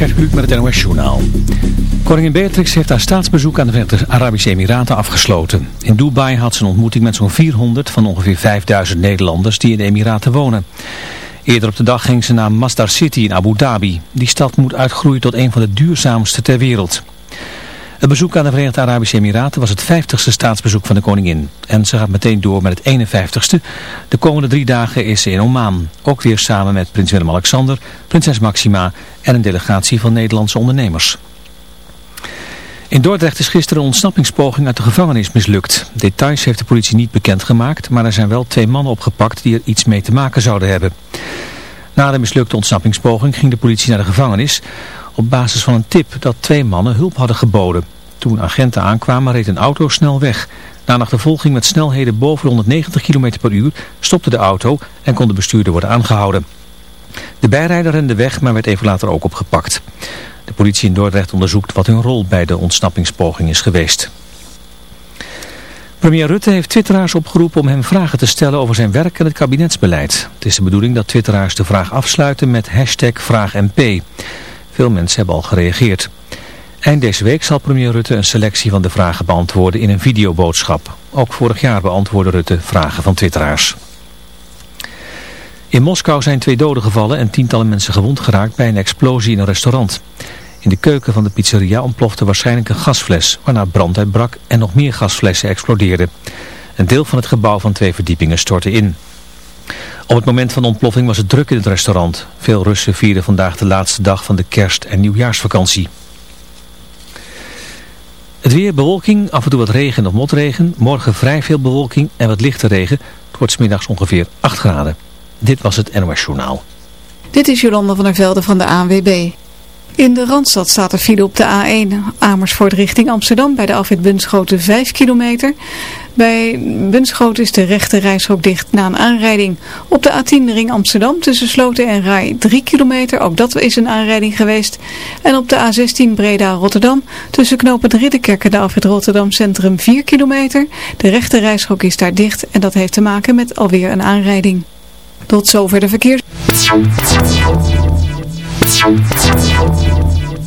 Gert met het NOS Journaal. Koningin Beatrix heeft haar staatsbezoek aan de Verenigde Arabische Emiraten afgesloten. In Dubai had ze een ontmoeting met zo'n 400 van ongeveer 5000 Nederlanders die in de Emiraten wonen. Eerder op de dag ging ze naar Masdar City in Abu Dhabi. Die stad moet uitgroeien tot een van de duurzaamste ter wereld. Het bezoek aan de Verenigde Arabische Emiraten was het 50ste staatsbezoek van de koningin. En ze gaat meteen door met het 51ste. De komende drie dagen is ze in Oman. Ook weer samen met prins Willem-Alexander, prinses Maxima en een delegatie van Nederlandse ondernemers. In Dordrecht is gisteren een ontsnappingspoging uit de gevangenis mislukt. Details heeft de politie niet bekendgemaakt, maar er zijn wel twee mannen opgepakt die er iets mee te maken zouden hebben. Na de mislukte ontsnappingspoging ging de politie naar de gevangenis op basis van een tip dat twee mannen hulp hadden geboden. Toen agenten aankwamen reed een auto snel weg. Na een achtervolging met snelheden boven 190 km per uur stopte de auto en kon de bestuurder worden aangehouden. De bijrijder rende weg, maar werd even later ook opgepakt. De politie in Dordrecht onderzoekt wat hun rol bij de ontsnappingspoging is geweest. Premier Rutte heeft twitteraars opgeroepen om hem vragen te stellen over zijn werk en het kabinetsbeleid. Het is de bedoeling dat twitteraars de vraag afsluiten met hashtag VraagMP. Veel mensen hebben al gereageerd. Eind deze week zal premier Rutte een selectie van de vragen beantwoorden in een videoboodschap. Ook vorig jaar beantwoordde Rutte vragen van twitteraars. In Moskou zijn twee doden gevallen en tientallen mensen gewond geraakt bij een explosie in een restaurant. In de keuken van de pizzeria ontplofte waarschijnlijk een gasfles, waarna brand uitbrak en nog meer gasflessen explodeerden. Een deel van het gebouw van twee verdiepingen stortte in. Op het moment van de ontploffing was het druk in het restaurant. Veel Russen vierden vandaag de laatste dag van de kerst- en nieuwjaarsvakantie. Het weer, bewolking, af en toe wat regen of motregen. Morgen vrij veel bewolking en wat lichte regen. Het wordt smiddags ongeveer 8 graden. Dit was het NOS Journaal. Dit is Jolanda van der Velde van de ANWB. In de Randstad staat er file op de A1 Amersfoort richting Amsterdam bij de afwit Bunschoten 5 kilometer. Bij Bunschoten is de rechte reishok dicht na een aanrijding. Op de A10 ring Amsterdam tussen Sloten en Rai 3 kilometer, ook dat is een aanrijding geweest. En op de A16 Breda Rotterdam tussen knopen Ridderkerk en de afwit Rotterdam Centrum 4 kilometer. De rechte reishok is daar dicht en dat heeft te maken met alweer een aanrijding. Tot zover de verkeers.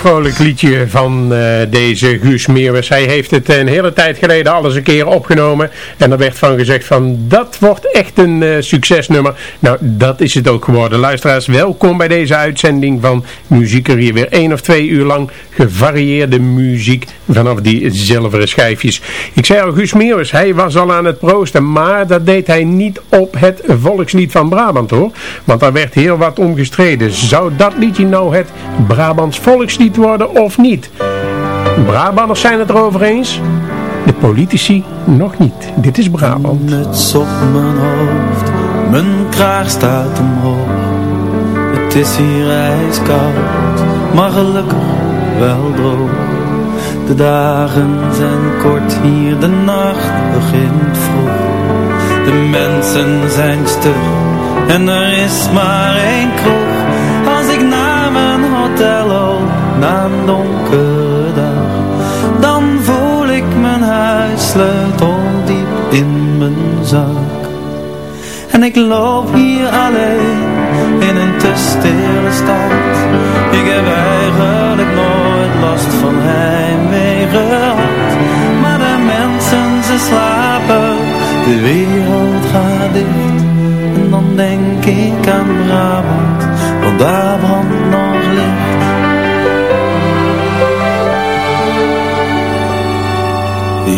vrolijk liedje van uh, deze Guus Meeuwers. Hij heeft het een hele tijd geleden alles een keer opgenomen. En er werd van gezegd van dat wordt echt een uh, succesnummer. Nou, dat is het ook geworden. Luisteraars, welkom bij deze uitzending van Muziek er hier weer één of twee uur lang gevarieerde muziek vanaf die zilveren schijfjes. Ik zei al, Guus Meeuwers, hij was al aan het proosten, maar dat deed hij niet op het volkslied van Brabant hoor. Want daar werd heel wat omgestreden. Zou dat liedje nou het Brabants volkslied worden of niet? Brabanders zijn het erover eens. De politici nog niet. Dit is Brabant. Muts op mijn hoofd, mijn kraag staat omhoog. Het is hier ijskoud, maar gelukkig wel droog. De dagen zijn kort hier, de nacht begint vroeg. De mensen zijn stug en er is maar één kroeg. Na een donkere dag, dan voel ik mijn huissleutel diep in mijn zak. En ik loop hier alleen in een te stille stad. Ik heb eigenlijk nooit last van heimwee gehad. Maar de mensen, ze slapen, de wereld gaat dicht. En dan denk ik aan Brabant, want daar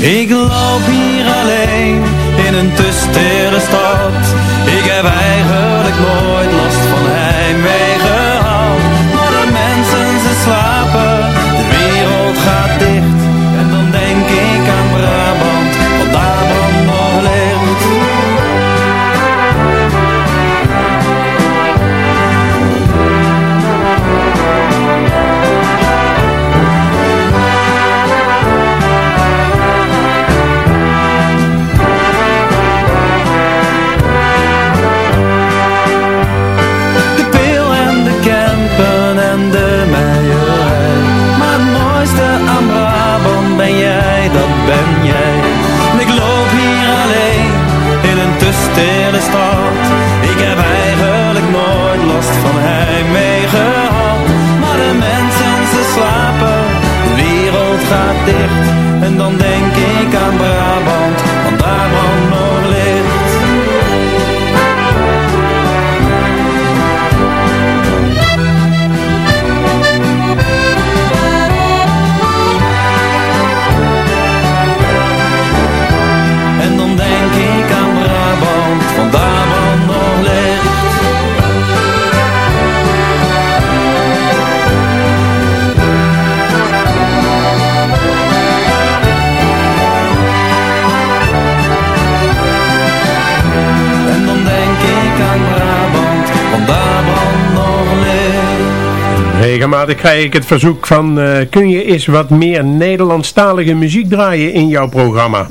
Ik loop hier alleen in een te stille stad. Ik heb eigenlijk nooit last van heimwee ben jij. Ik loop hier alleen in een te stille stad. Ik heb eigenlijk nooit last van heimwee gehad. Maar de mensen, ze slapen, de wereld gaat dicht. En dan denk Regelmatig krijg ik het verzoek van eh, kun je eens wat meer Nederlandstalige muziek draaien in jouw programma.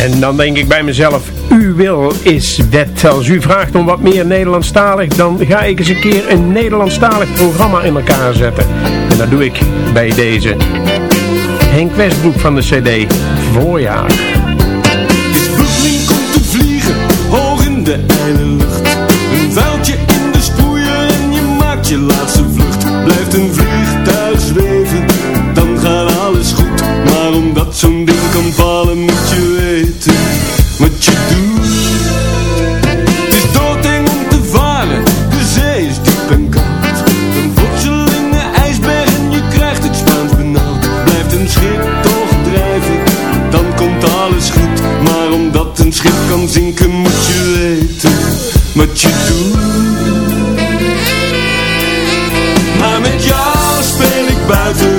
En dan denk ik bij mezelf, uw wil is wet. Als u vraagt om wat meer Nederlandstalig, dan ga ik eens een keer een Nederlandstalig programma in elkaar zetten. En dat doe ik bij deze. Henk Westbroek van de CD, Voorjaar. Vluchteling komt te vliegen, hoog in de ijle lucht. Een vuiltje in de sproeier en je maakt je laatste vlucht. Blijft een vliegtuig zweven, dan gaat alles goed. Maar omdat zo'n dat een schip kan zinken moet je weten wat je doet. Maar met jou speel ik buiten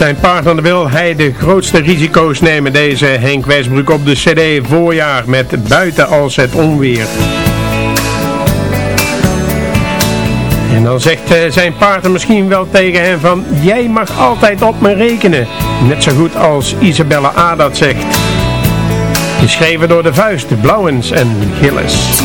zijn partner wil hij de grootste risico's nemen. Deze Henk Wijsbroek op de cd voorjaar met buiten als het onweer. En dan zegt eh, zijn partner misschien wel tegen hem van... Jij mag altijd op me rekenen. Net zo goed als Isabella A. dat zegt. Geschreven door de vuist, Blauwens en Gilles.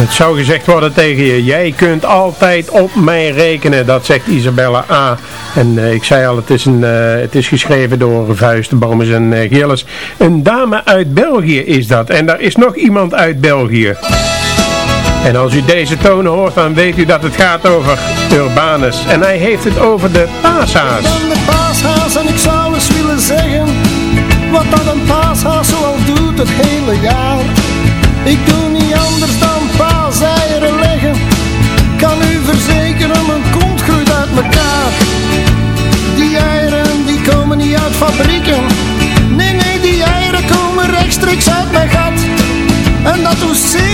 Het zou gezegd worden tegen je, jij kunt altijd op mij rekenen, dat zegt Isabella A. En eh, ik zei al, het is, een, eh, het is geschreven door Vuist, Bomes en uh, Gilles. Een dame uit België is dat, en daar is nog iemand uit België. En als u deze tonen hoort, dan weet u dat het gaat over Urbanus. En hij heeft het over de paashaas. Ik ben de paashaas en ik zou eens willen zeggen... Wat dat een paashaas zoal doet het hele jaar. Ik doe see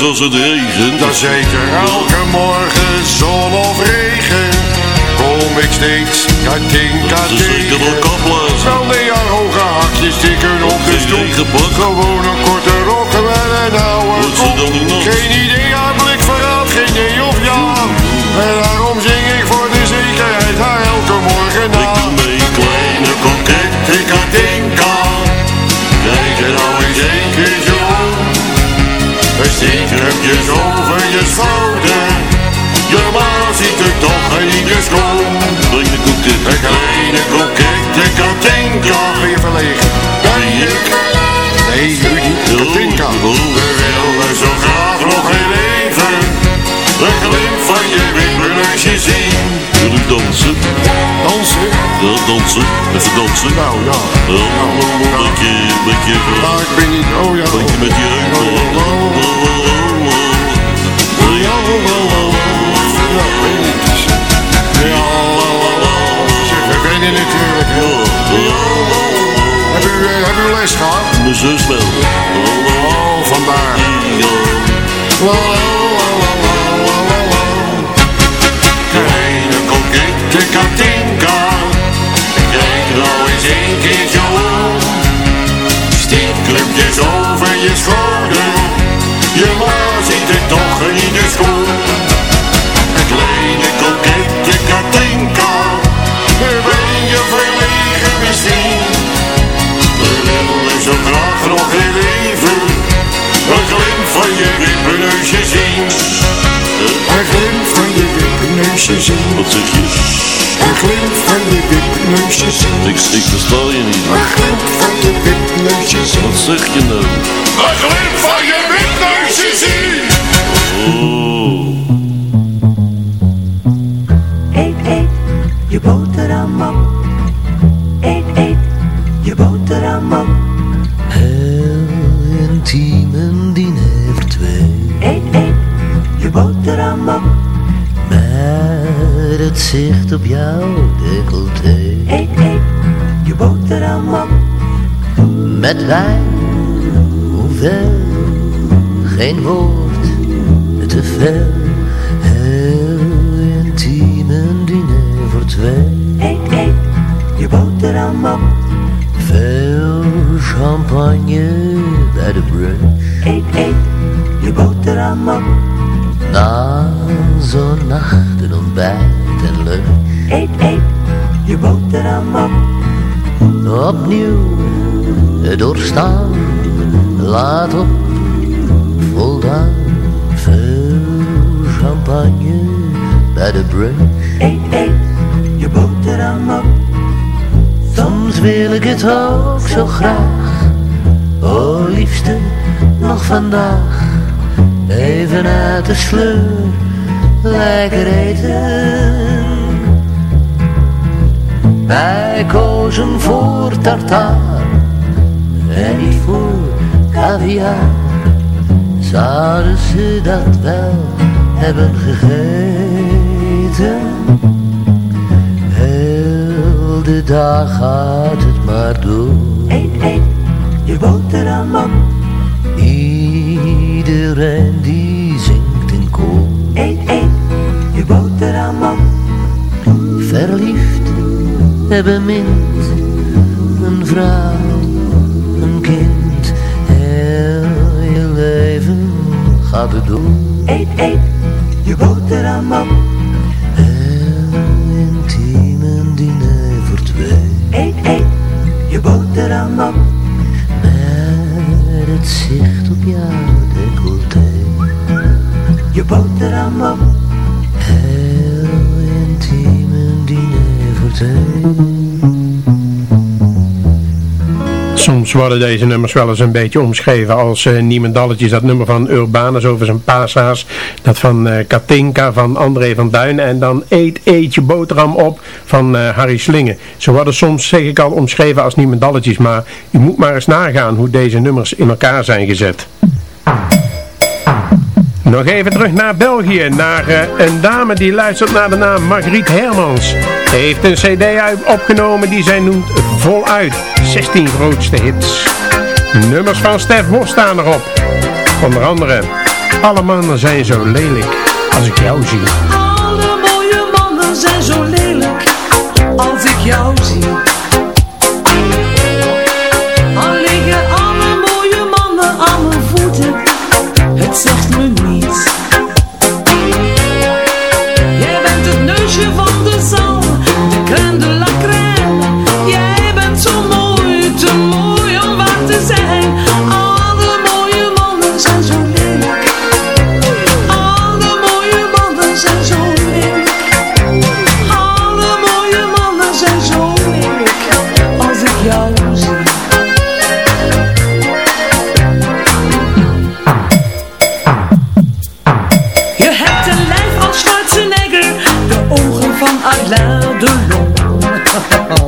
morgens als het regent. Dan zeker elke morgen zon of regen. Kom ik steeds kating, kating. Zeker door kaplaars. Wel nee, haar hoge hakjes tikken op de stoel. Gewoon heb je over je schouder. Je ma ziet er toch in je school. Drink de koekje. de kleine koketje Katinka. Ben je verlegen? Ben ik? Nee, jullie niet. Katinka. We willen zo graag nog heel even. De glimp van je wimpel zien? Dansen? Dansen? Ja, dansen. Even dansen. Nou, ja. Ja, een beetje, een beetje, Nou, ik ben niet... Oh ja. een beetje met je heupen. Ja, ik weet niet. Ja, zeg, we weten natuurlijk. Heb u, eh, heb u les gehad? Mijn zus wel. Oh, vandaar. La, la, la, la, la, la, kokette Katinka, kijk nou eens een keertje om. Stiefclubjes over je schouder, je ma ziet er toch in ieder schoen. Kleine kokette Katinka, ben je verlegen misschien? We willen zo graag nog heel even een glimp van je wippenneusje zien. Een glimp van je Wat zeg je? Een glimp van je wippenneusje zien. Ik, ik versta je niet. Een glimp van je wippenneusje zien. Wat zeg je nou? Een glimp van je wippenneusje zien. Oh. Met De sleur, lekker eten. Wij kozen voor tartaar en niet voor caviar. Zouden ze dat wel hebben gegeten? Heel de dag gaat het maar door. Eet, eet, je boterham op. Iedereen die je boterham op. Verliefd, bemind, een vrouw, een kind. Heel je leven gaat het door. Eet, eet, je boterham op. Heel intiem een diner voor twee. Eet, eet, je boterham op. Met het zicht op jouw decolleté. Je boterham Soms worden deze nummers wel eens een beetje omschreven als uh, Niemendalletjes. Dat nummer van Urbanus over zijn pasa's. Dat van eh, Katinka van André van Duin. En dan Eet Eet je boterham op van eh, Harry Slingen. Ze worden soms, zeg ik al, omschreven als Niemendalletjes. Maar u moet maar eens nagaan hoe deze nummers in elkaar zijn gezet. Nog even terug naar België, naar uh, een dame die luistert naar de naam Margriet Hermans. Heeft een cd opgenomen die zij noemt Voluit, 16 grootste hits. Nummers van Stef Bos staan erop. Onder andere, alle mannen zijn zo lelijk als ik jou zie. éclat de l'ombre.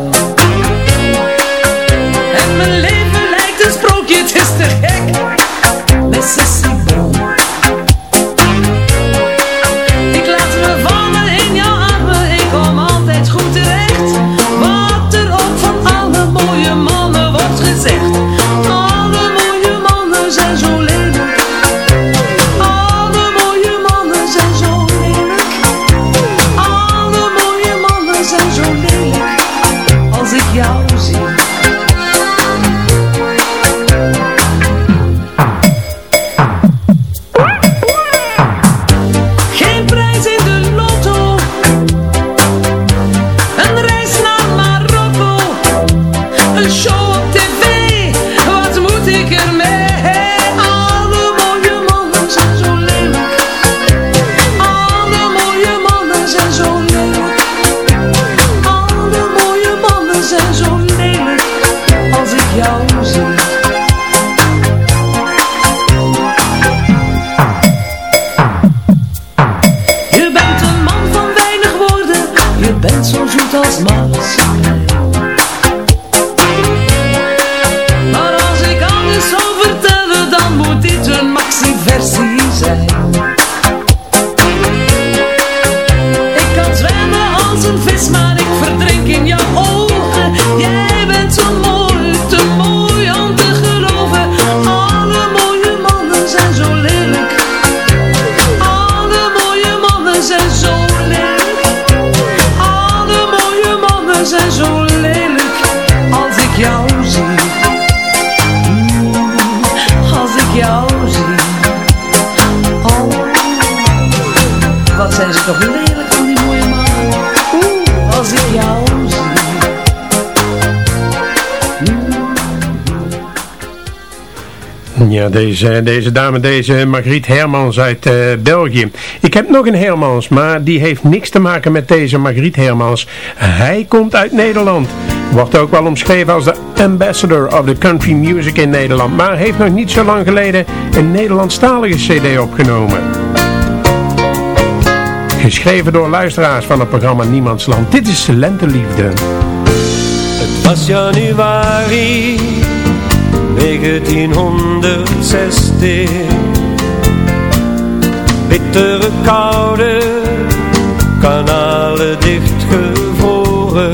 ja, deze, deze dame, deze Margriet Hermans uit eh, België. Ik heb nog een Hermans, maar die heeft niks te maken met deze Margriet Hermans. Hij komt uit Nederland. Wordt ook wel omschreven als de ambassador of the country music in Nederland. Maar heeft nog niet zo lang geleden een Nederlandstalige cd opgenomen. Geschreven door luisteraars van het programma Niemandsland. Dit is Lenteliefde. Het was januari 1960 Bittere koude, kanalen dichtgevroren.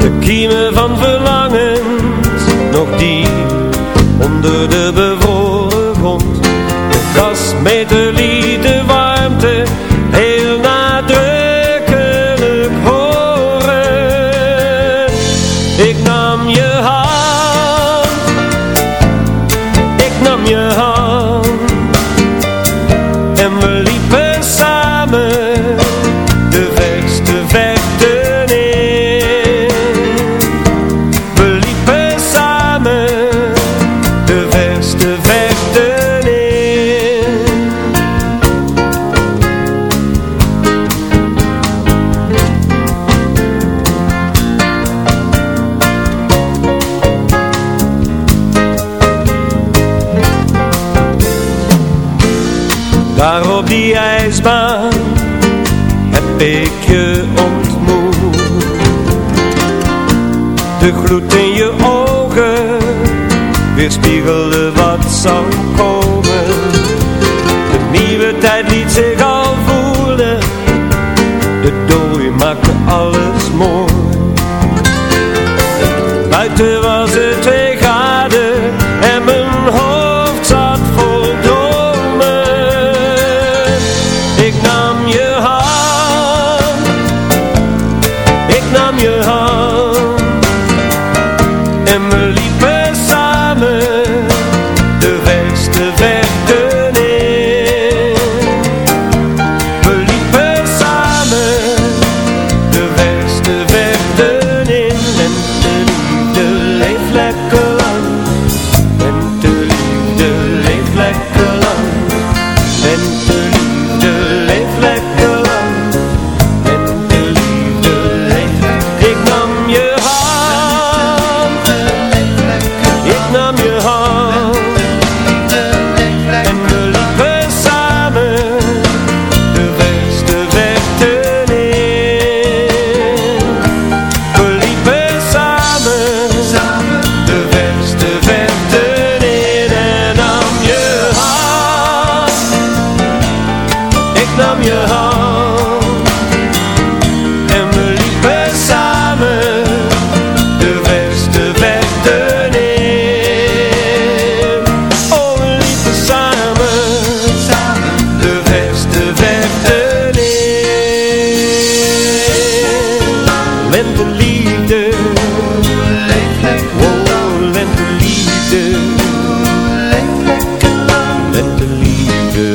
De kiemen van verlangens, nog die onder de bewoners Daar op die ijsbaan heb ik je ontmoet. De gloed in je ogen weerspiegelde wat zou komen Lenteliefde Oh, lenteliefde Lenteliefde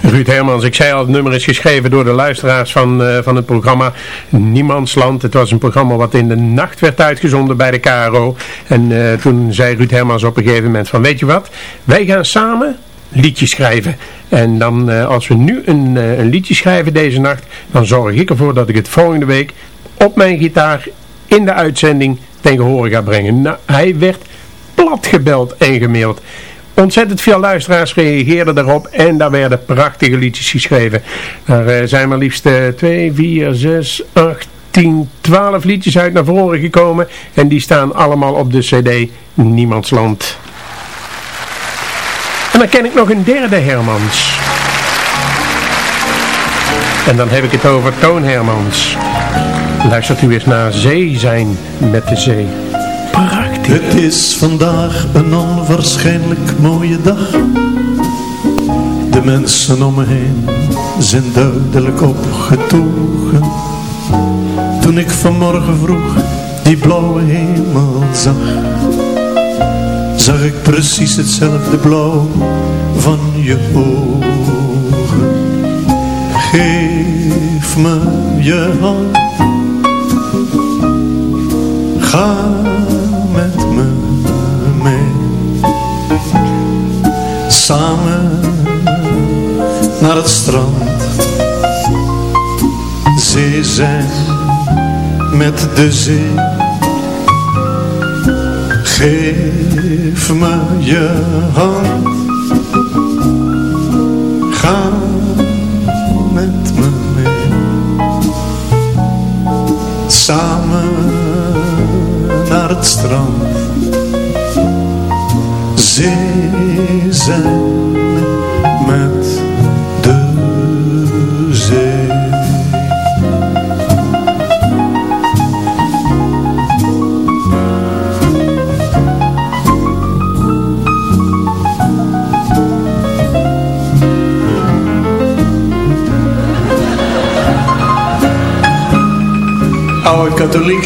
Ruud Hermans, ik zei al, het nummer is geschreven door de luisteraars van, eh, van het programma Niemandsland. Het was een programma wat in de nacht werd uitgezonden bij de KRO. En eh, toen zei Ruud Hermans op een gegeven moment van, weet je wat, wij gaan samen liedjes schrijven. En dan, eh, als we nu een, eh, een liedje schrijven deze nacht, dan zorg ik ervoor dat ik het volgende week op mijn gitaar in de uitzending ten gehore ga brengen. Nou, hij werd platgebeld en gemaild. Ontzettend veel luisteraars reageerden daarop en daar werden prachtige liedjes geschreven. Er eh, zijn maar liefst 2, 4, 6, 8, 10, 12 liedjes uit naar voren gekomen. En die staan allemaal op de cd Niemandsland. En dan ken ik nog een derde Hermans. En dan heb ik het over Toon Hermans. Luistert u eens naar Zee zijn met de zee. Het is vandaag een onwaarschijnlijk mooie dag. De mensen om me heen zijn duidelijk opgetogen. Toen ik vanmorgen vroeg die blauwe hemel zag precies hetzelfde blauw van je ogen. Geef me je hand. Ga met me mee. Samen naar het strand. Zee zijn met de zee. Geef me je hand. Katholiek.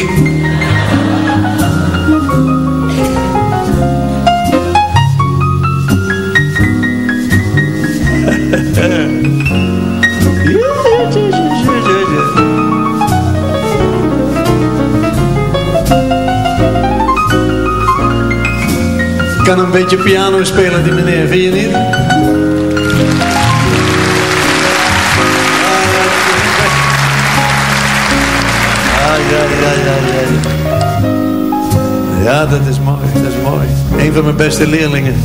kan een beetje piano spelen, die meneer, vind je niet? Ja, dat is mooi, dat is mooi. Een van mijn beste leerlingen.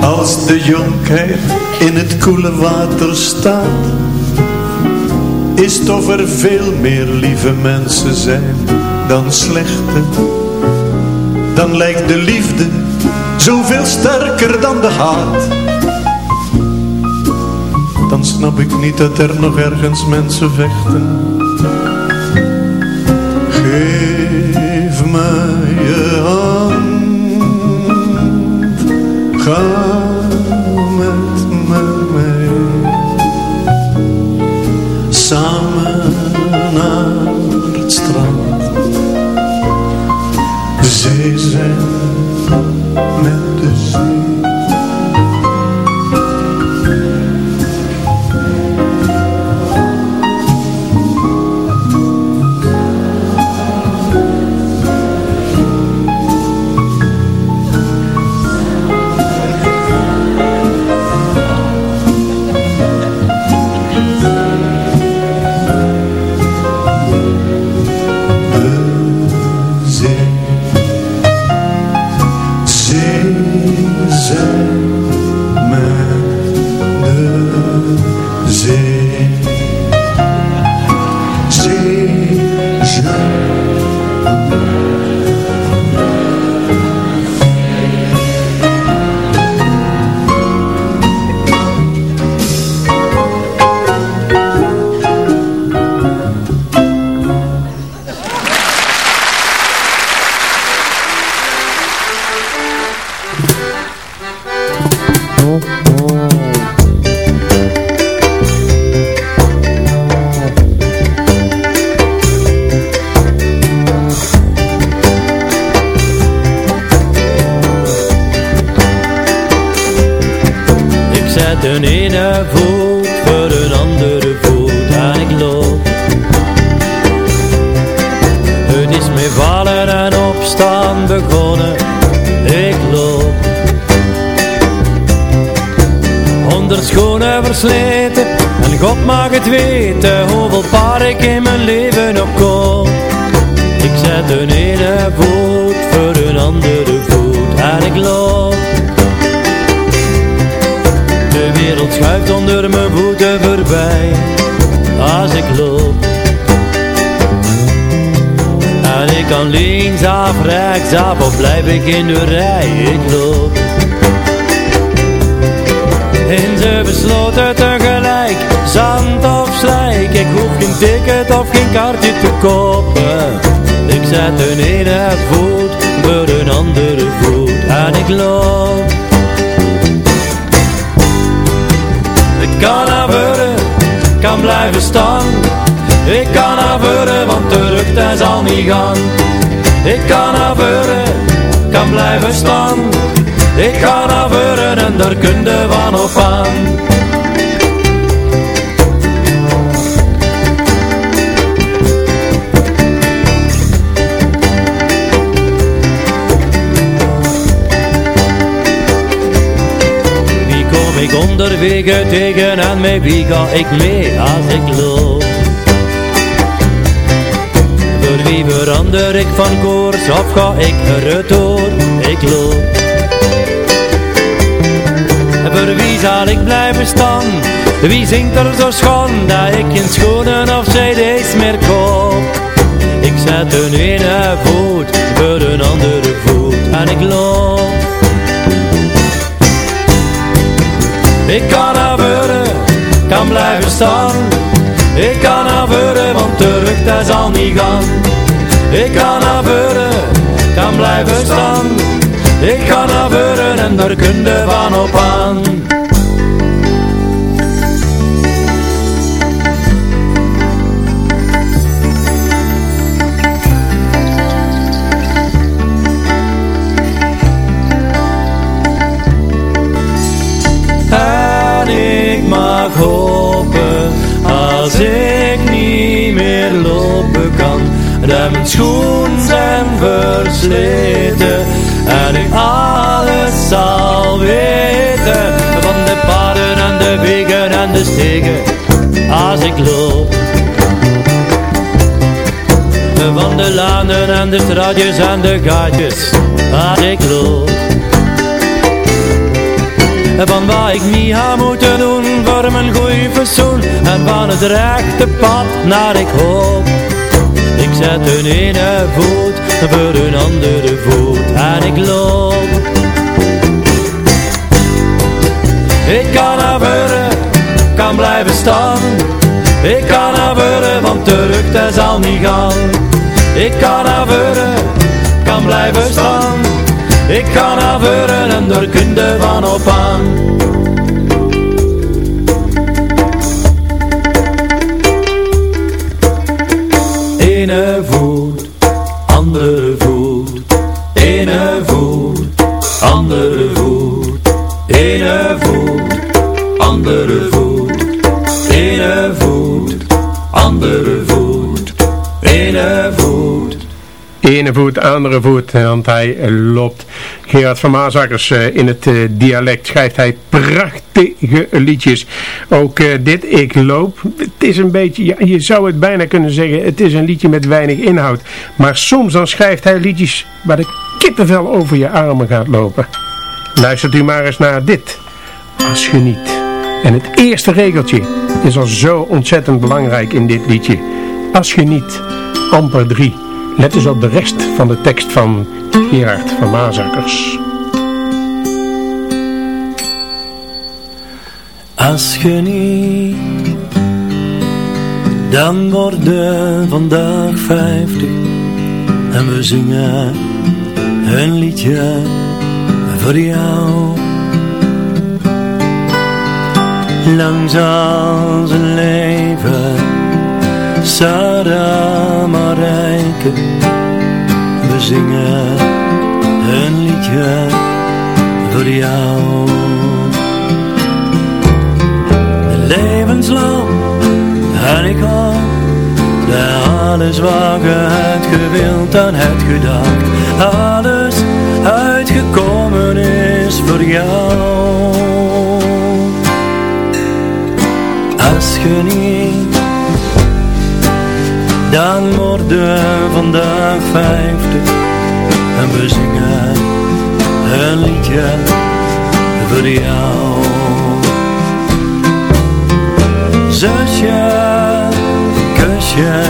Als de jonkheid in het koele water staat, is of er veel meer lieve mensen zijn dan slechte. Dan lijkt de liefde zoveel sterker dan de haat. Dan snap ik niet dat er nog ergens mensen vechten. Ga onder mijn voeten voorbij. Als ik loop En ik kan linksaf, rechtsaf Of blijf ik in de rij? Ik loop En ze besloten tegelijk Zand of slijk. Ik hoef geen ticket of geen kaartje te kopen. Ik zet een ene voet Voor een andere voet. En ik loop kan naar voren, kan blijven staan. Ik kan voren, want terug dat zal niet gaan. Ik kan voren, kan blijven staan. Ik kan voren en daar kun je van op aan. Ik onderweg tegen en met wie ga ik mee als ik loop? Voor wie verander ik van koers of ga ik eruit door? Ik loop. Voor wie zal ik blijven staan? Wie zingt er zo schoon dat ik geen schoenen of cd's meer koop? Ik zet een ene voet voor een andere voet en ik loop. Ik kan naar voren, kan blijven staan. Ik kan naar voren, want terug dat zal niet gaan. Ik kan naar voren, kan blijven staan. Ik kan naar voren en daar kun je van op aan. Mijn schoenen zijn versleten. En ik alles zal weten Van de paden en de wegen en de stegen. Als ik loop. Van de lanen en de straatjes en de gaatjes. Als ik loop. Van wat ik niet ga moeten doen voor mijn goeie fatsoen. En van het rechte pad naar ik hoop zet een ene voet voor een andere voet. En ik loop. Ik kan naar kan blijven staan. Ik kan naar want terug dat zal niet gaan. Ik kan naar kan blijven staan. Ik kan naar en daar kun je van op aan. Ene voet, andere voet, want hij loopt. Gerard van Maasakkers, uh, in het uh, dialect schrijft hij prachtige liedjes. Ook uh, dit, Ik Loop, het is een beetje, je zou het bijna kunnen zeggen, het is een liedje met weinig inhoud. Maar soms dan schrijft hij liedjes waar de kippenvel over je armen gaat lopen. Luistert u maar eens naar dit, Als je niet. En het eerste regeltje is al zo ontzettend belangrijk in dit liedje. Als je niet, amper drie. Let eens op de rest van de tekst van Gerard van Maasakkers. Als je niet, dan worden vandaag vijftig en we zingen een liedje voor jou. lang zal ze leven. Sarah Marijke, we zingen een liedje voor jou. Levenslang en ik al alles wat je hebt gewild en hebt gedacht. Alles uitgekomen is voor jou. Als je niet, dan worden vandaag vijftig en we zingen een liedje voor jou. Zusje, kusje,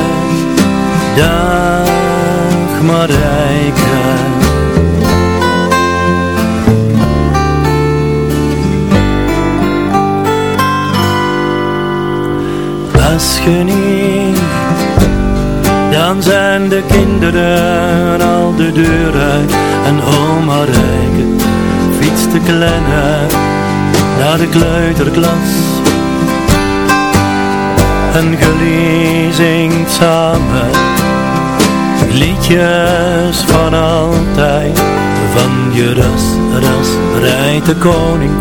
dag Marijke. Als je niet, dan zijn de kinderen al de deur uit en oma Rijke fietst de kleine naar de kleuterklas. En jullie zingt samen liedjes van altijd. Van je ras, ras rijdt de koning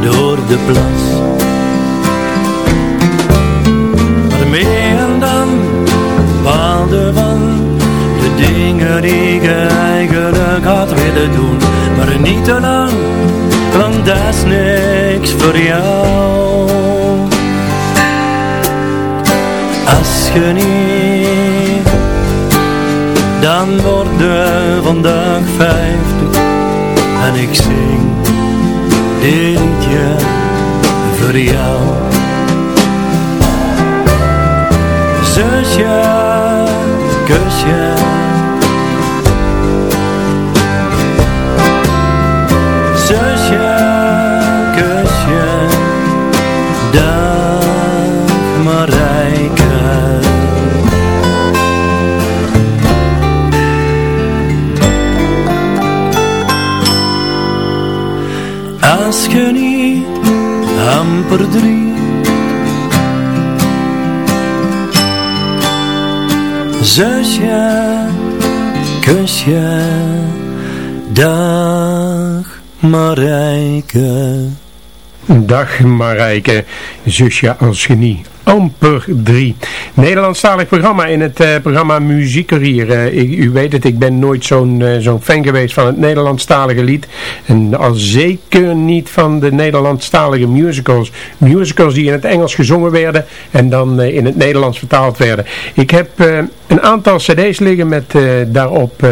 door de plas. Van de dingen die je eigenlijk had willen doen. Maar niet te lang, want dat is niks voor jou. Als je niet, dan worden vandaag vijftig en ik zing dit liedje voor jou. Amper drie Zusje, kusje, dag Marijke. Dag Marijke, zusje als genie. Amper 3. Nederlandstalig programma in het uh, programma Muziekerier. Uh, u weet het, ik ben nooit zo'n uh, zo'n fan geweest van het Nederlandstalige lied. En al zeker niet van de Nederlandstalige musicals. Musicals die in het Engels gezongen werden en dan in het Nederlands vertaald werden. Ik heb een aantal cd's liggen met daarop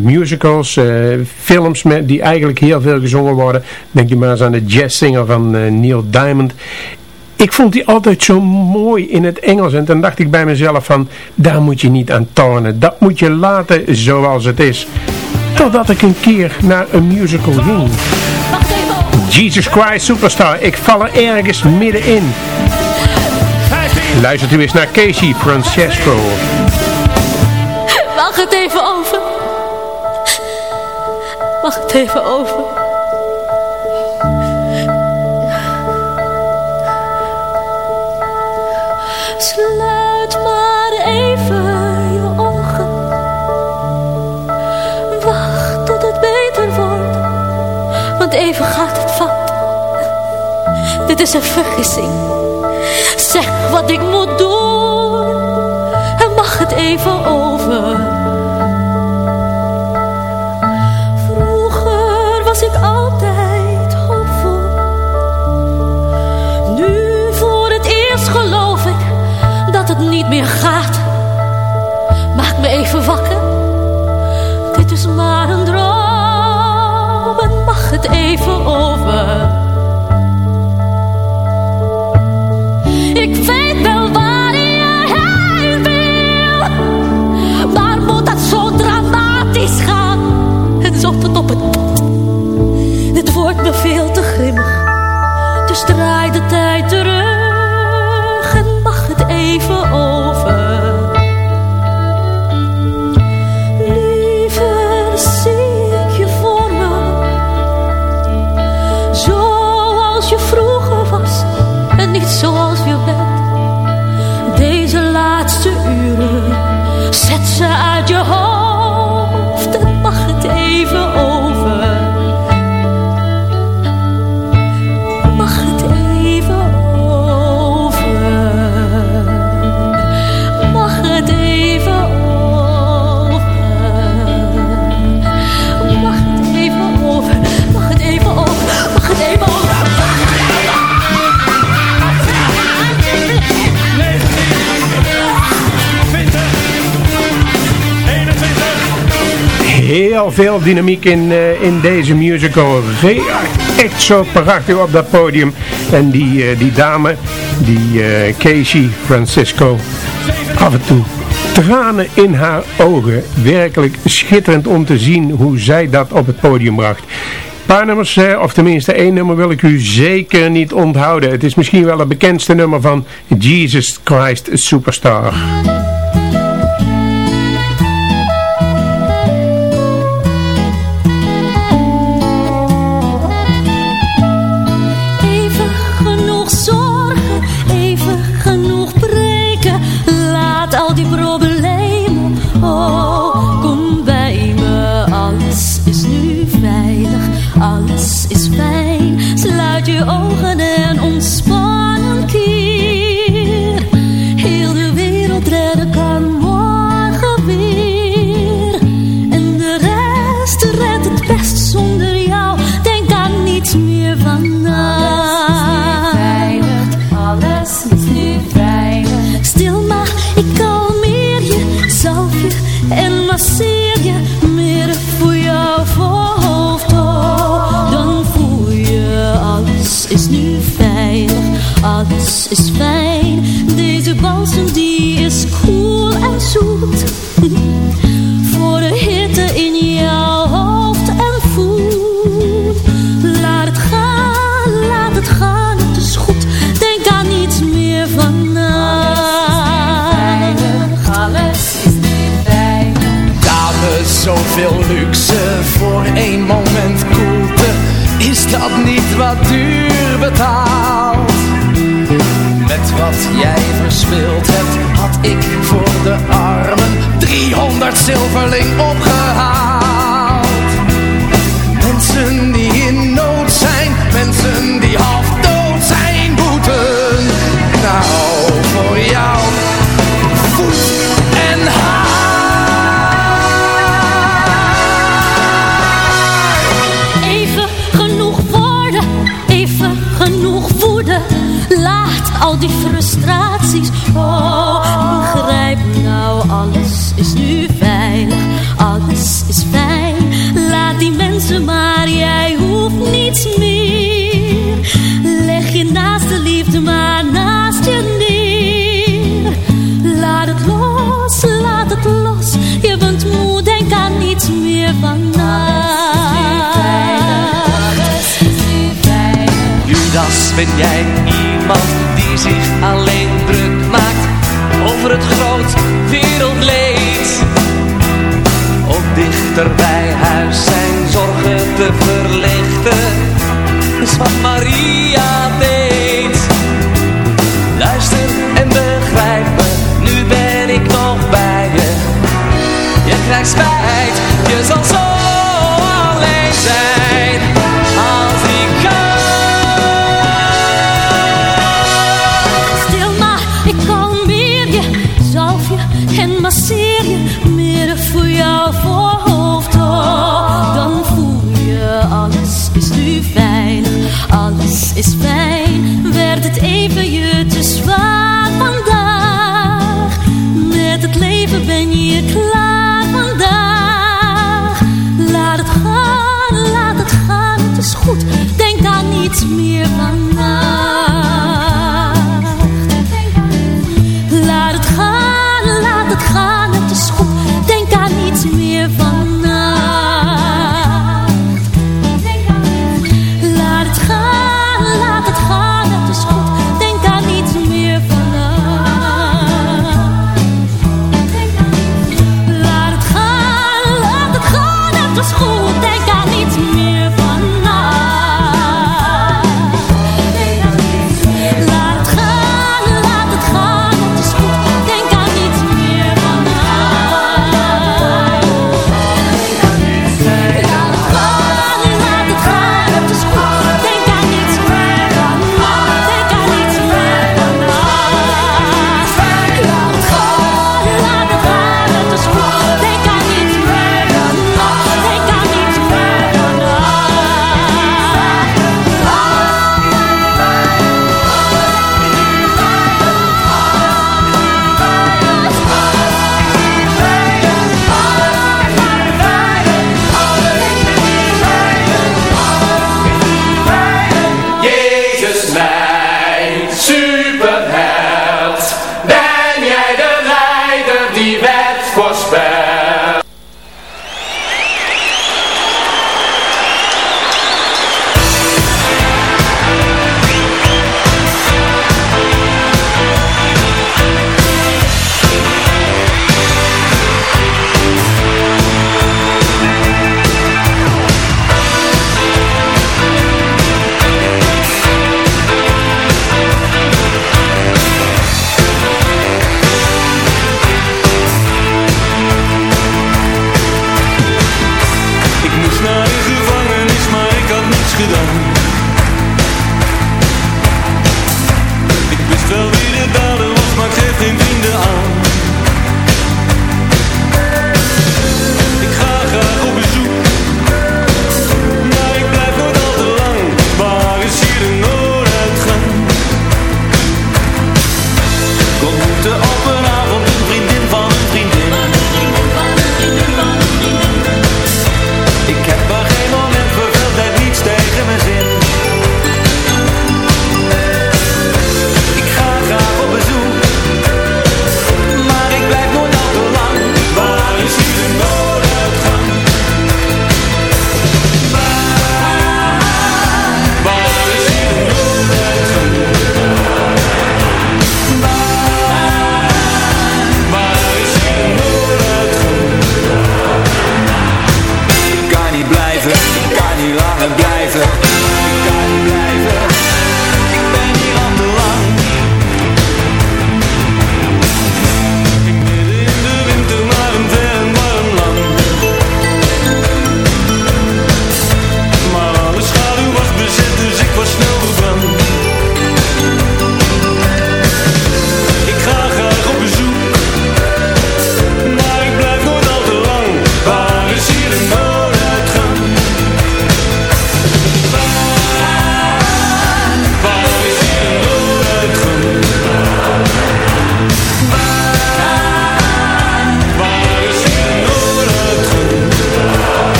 musicals, films met, die eigenlijk heel veel gezongen worden. Denk je maar eens aan de jazzzinger van Neil Diamond ik vond die altijd zo mooi in het Engels. En dan dacht ik bij mezelf van, daar moet je niet aan tonen. Dat moet je laten zoals het is. Totdat ik een keer naar een musical ging. Jesus Christ Superstar. Ik val er ergens middenin. Luistert u eens naar Casey Francesco. Wacht het even over. Wacht het even over. Dit is een vergissing. Zeg wat ik moet doen. En mag het even over. Vroeger was ik altijd hoopvol. Nu voor het eerst geloof ik dat het niet meer gaat. Maak me even wakker. Veel dynamiek in, eh, in deze musical. Echt zo prachtig op dat podium. En die, eh, die dame, die eh, Casey Francisco, af en toe tranen in haar ogen. Werkelijk schitterend om te zien hoe zij dat op het podium bracht. Paar nummers, of tenminste één nummer wil ik u zeker niet onthouden. Het is misschien wel het bekendste nummer van Jesus Christ Superstar. Is fijn. Deze balsem die is koel en zoet. Voor de hitte in jouw hoofd en voet. Laat het gaan, laat het gaan, het is goed. Denk aan niets meer vandaag. Alles is veilig. Dames, zoveel luxe voor één moment koelte. Is dat niet wat duur betaald? Wat jij verspild hebt, had ik voor de armen 300 zilverling opgehaald. Meer. Leg je naast de liefde maar naast je neer. Laat het los, laat het los, je bent moe, denk aan niets meer vandaag. Judas, ben jij iemand die zich alleen druk maakt over het groot wereldleed? Ook dichter bij huis zijn zorgen te verlichten, wat Maria